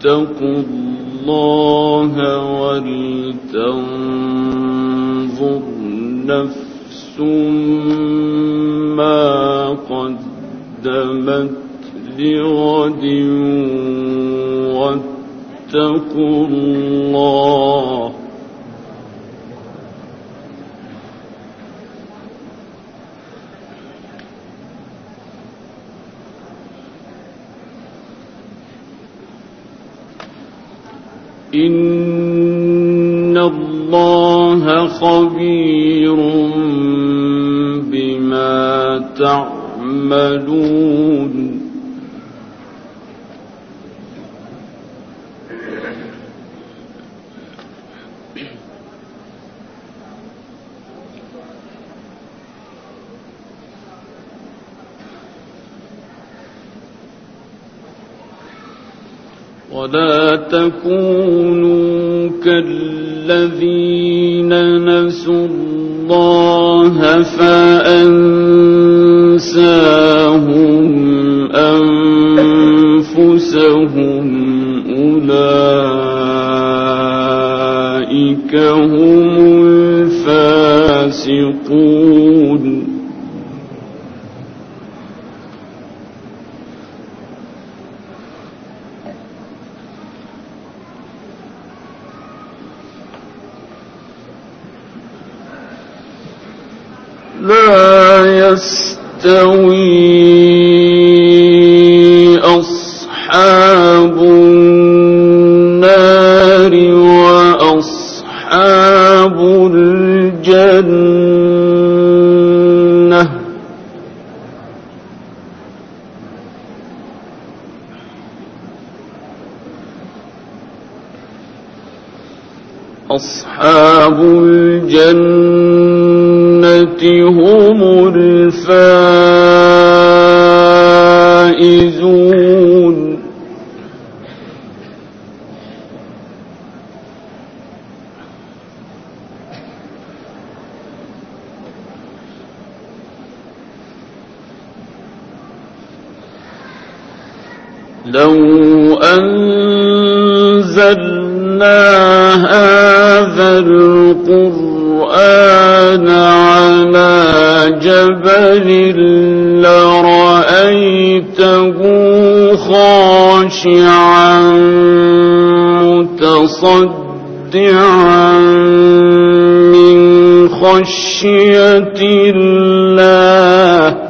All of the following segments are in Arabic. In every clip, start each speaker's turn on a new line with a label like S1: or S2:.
S1: اتقوا الله ولتنظر نفس ما قدمت لغد واتقوا الله إن الله خبير بما تعملون ولا تكونوا كالذين نسوا الله فأنساهم أنفسهم أولئك هم أصحاب الجنة هم الفائزون لرأيته خاشعا متصدعا من خشية الله.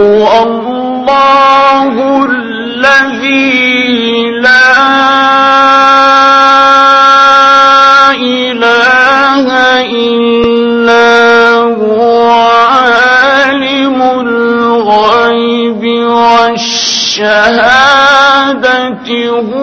S1: الله الذي لا إله إلا هو عالم الغيب والشهادة. هو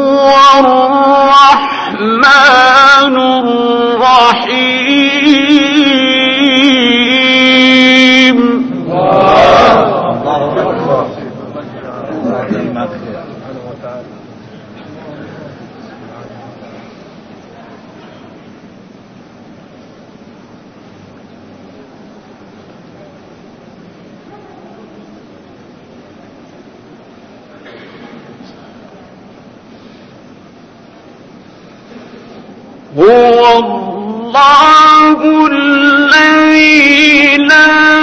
S1: هو الله الذي لا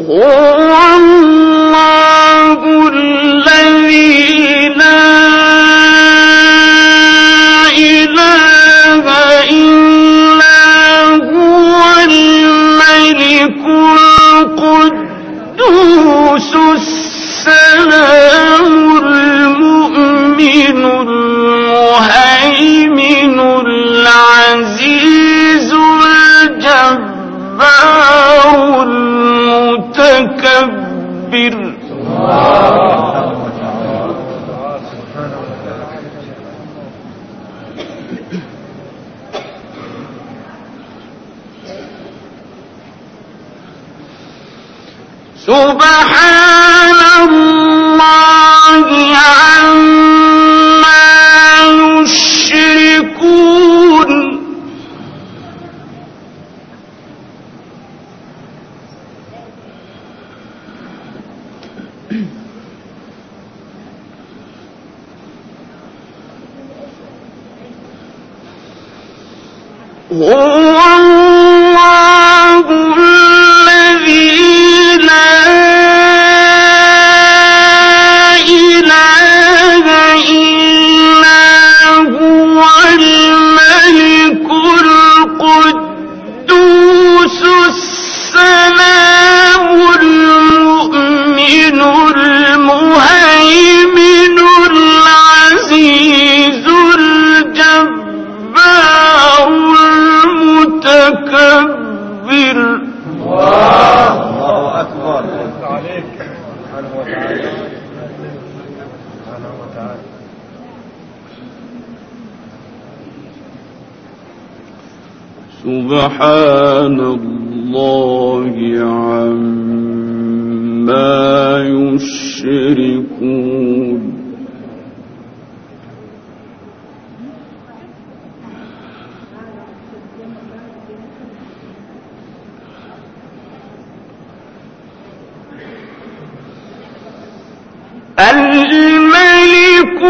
S1: هو سبحان الله. سبحان الله عما يشركون. الملك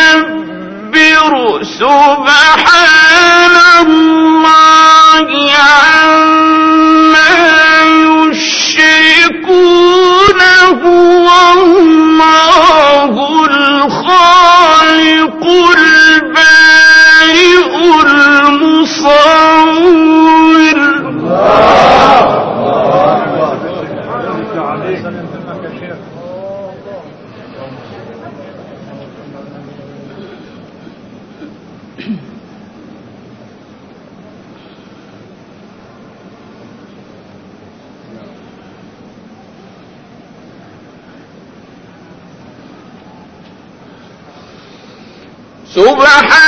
S1: المتكبر سبحان الله عما سبحان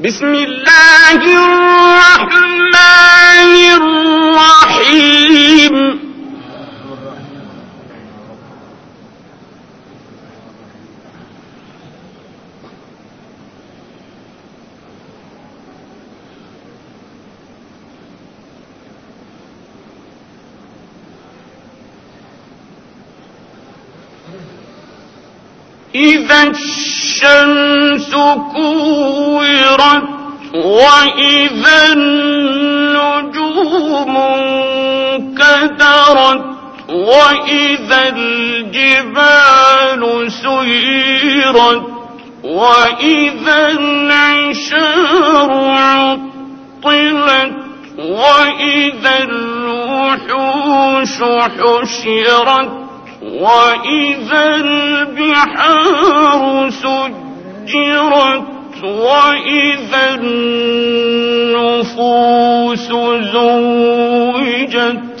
S1: بسم الله الرحمن الرحيم إذا الشمس كورت وإذا النجوم انكدرت وإذا الجبال سيرت وإذا العشار عطلت وإذا الوحوش حشرت وإذا البحار سجرت وإذا النفوس زوجت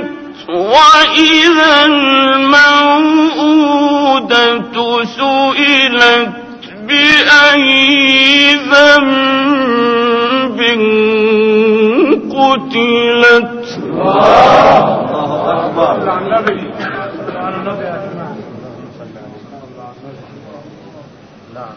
S1: وإذا الموءودة سئلت بأي ذنب قتلت
S2: صلى على النبي صلى على النبي يا جماعة نعم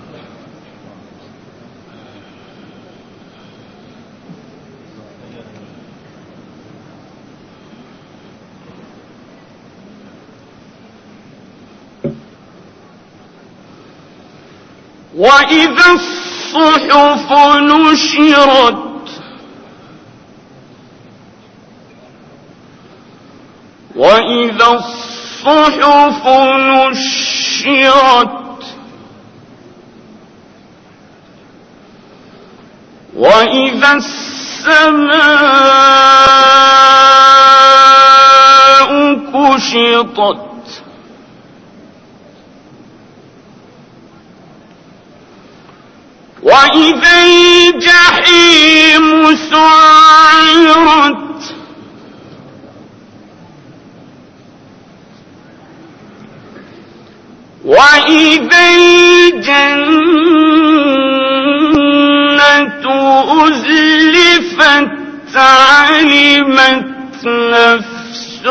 S1: وإذا الصحف نشرت وإذا الصحف نشرت وإذا السماء كشطت وإذا الجحيم سعرت وإذا الجنة أزلفت علمت نفس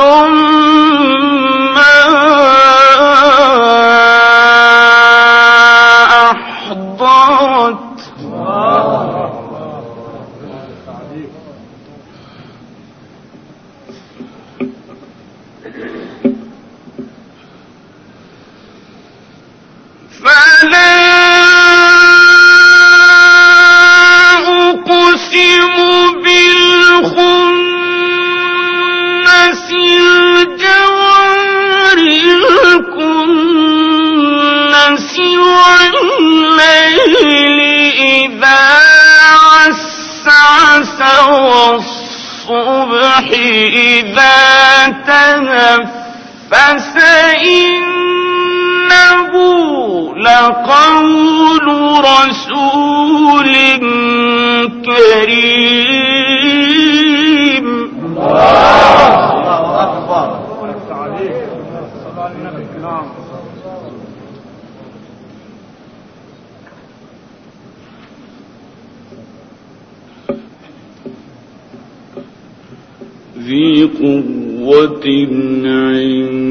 S1: تنفس إنه لقول رسول كريم.
S2: الله أكبر التعليم صلى
S1: قوة عند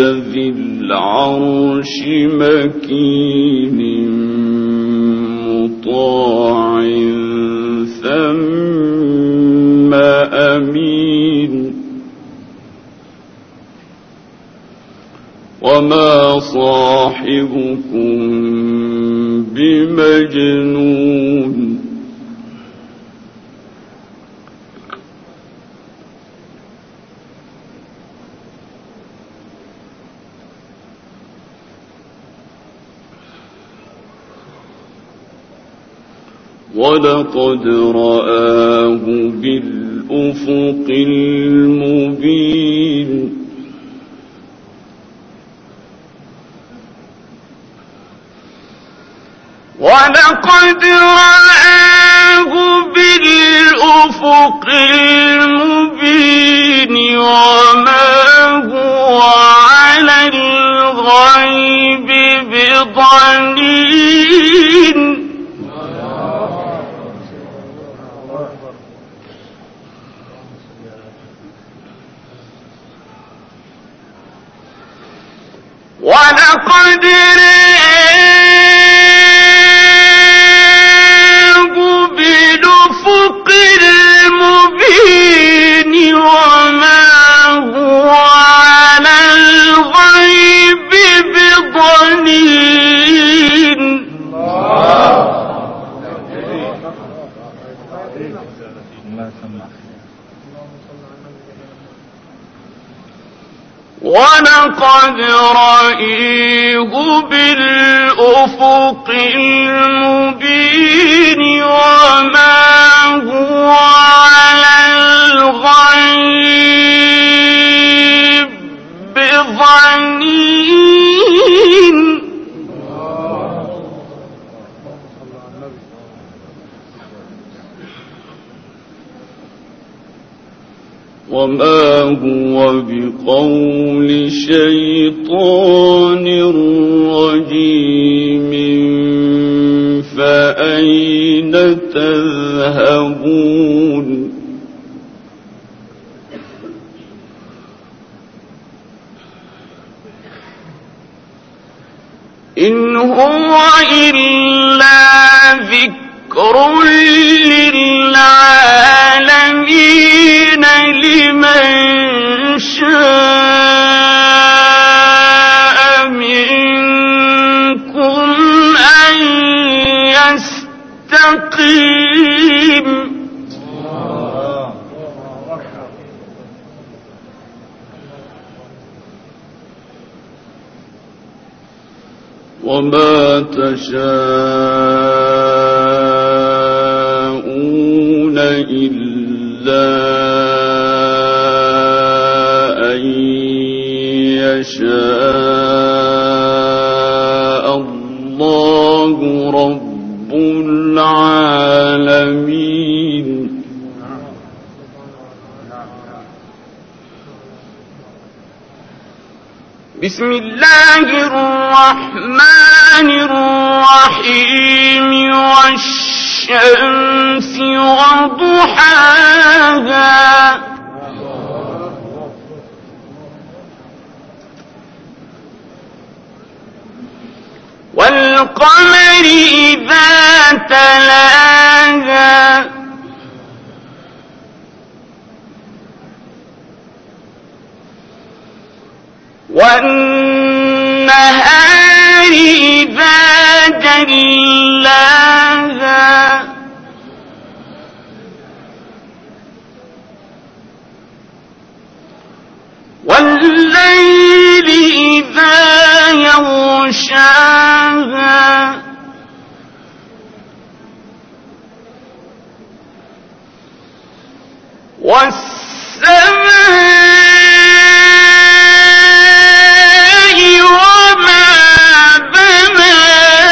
S1: ذي العرش مكين مطاع ثم أمين. وما صاحبكم بمجنون ولقد رآه بالأفق المبين ولقد رآه بالأفق المبين ولقد رأيه بالأفق المبين وما هو على الغيب بظنين. وما هو بقول شيطان رجيم فأين تذهبون؟ إن هو إلا ذكر للعالمين لمن شاء منكم أن يستقيم. وما تشاءون إلا يشاء الله رب العالمين. بسم الله الرحمن الرحيم. والشمس وضحاها. والقمر إذا تلاها. والنهار والسماء وما بناها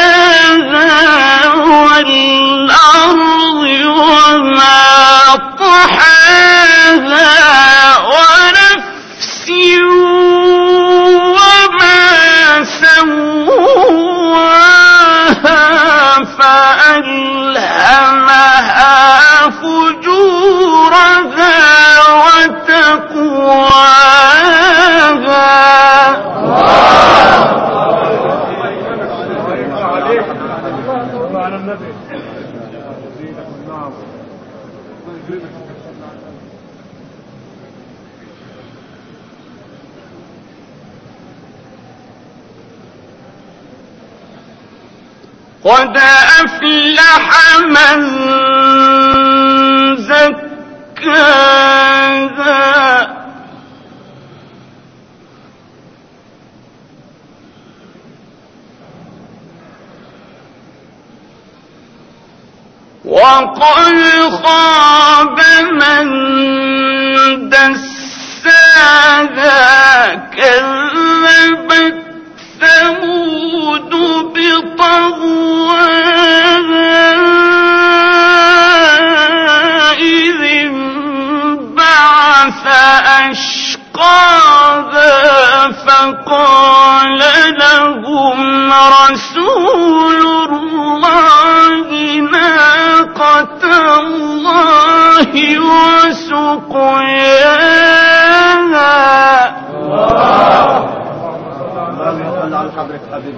S1: والأرض وما طحاها ونفس وما سواها فألهمها قد أفلح من زكاها. وقد خاب من دساها كذبت انبعث أشقاها فقال لهم رسول الله ناقة الله وسقياها.
S3: اللهم صل على حضرة حبيب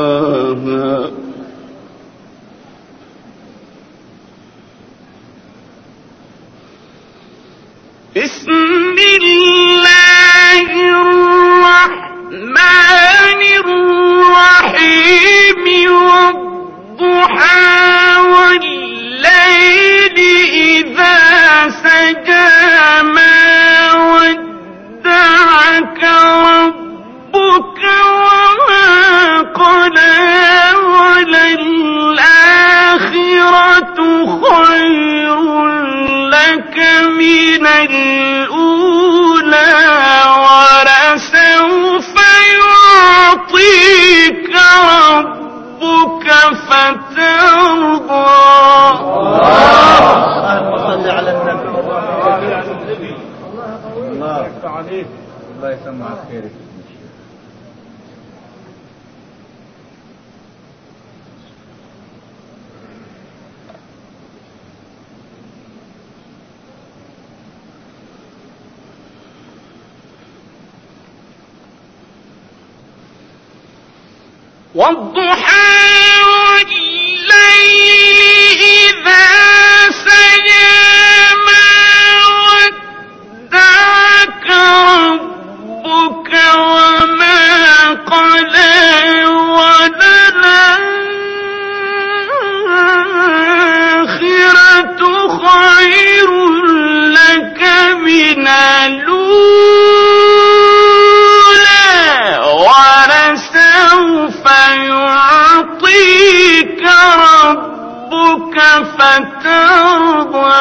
S1: والضحى فترضى